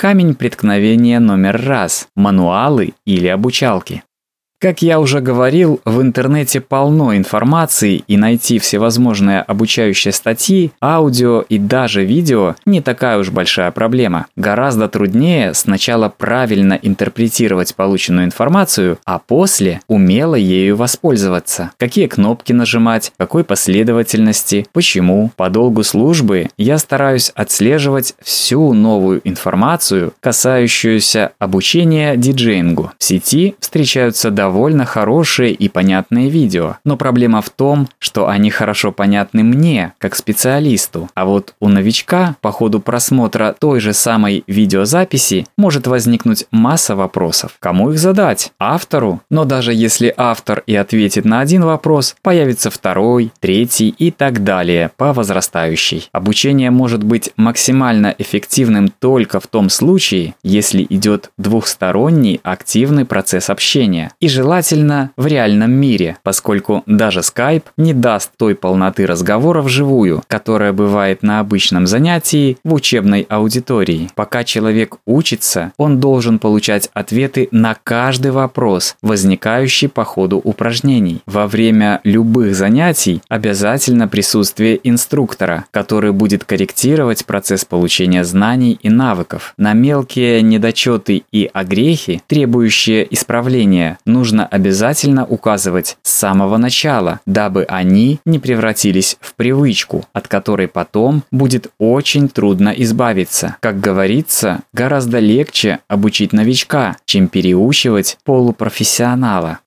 Камень преткновения номер раз – мануалы или обучалки. Как я уже говорил, в интернете полно информации, и найти всевозможные обучающие статьи, аудио и даже видео не такая уж большая проблема. Гораздо труднее сначала правильно интерпретировать полученную информацию, а после умело ею воспользоваться. Какие кнопки нажимать, какой последовательности, почему. По долгу службы я стараюсь отслеживать всю новую информацию, касающуюся обучения диджеингу. В сети встречаются довольно довольно хорошие и понятные видео, но проблема в том, что они хорошо понятны мне, как специалисту, а вот у новичка по ходу просмотра той же самой видеозаписи может возникнуть масса вопросов. Кому их задать? Автору? Но даже если автор и ответит на один вопрос, появится второй, третий и так далее по возрастающей. Обучение может быть максимально эффективным только в том случае, если идет двухсторонний активный процесс общения и желательно в реальном мире, поскольку даже Skype не даст той полноты разговора вживую, которая бывает на обычном занятии в учебной аудитории. Пока человек учится, он должен получать ответы на каждый вопрос, возникающий по ходу упражнений. Во время любых занятий обязательно присутствие инструктора, который будет корректировать процесс получения знаний и навыков. На мелкие недочеты и огрехи, требующие исправления, нужно нужно обязательно указывать с самого начала, дабы они не превратились в привычку, от которой потом будет очень трудно избавиться. Как говорится, гораздо легче обучить новичка, чем переучивать полупрофессионала.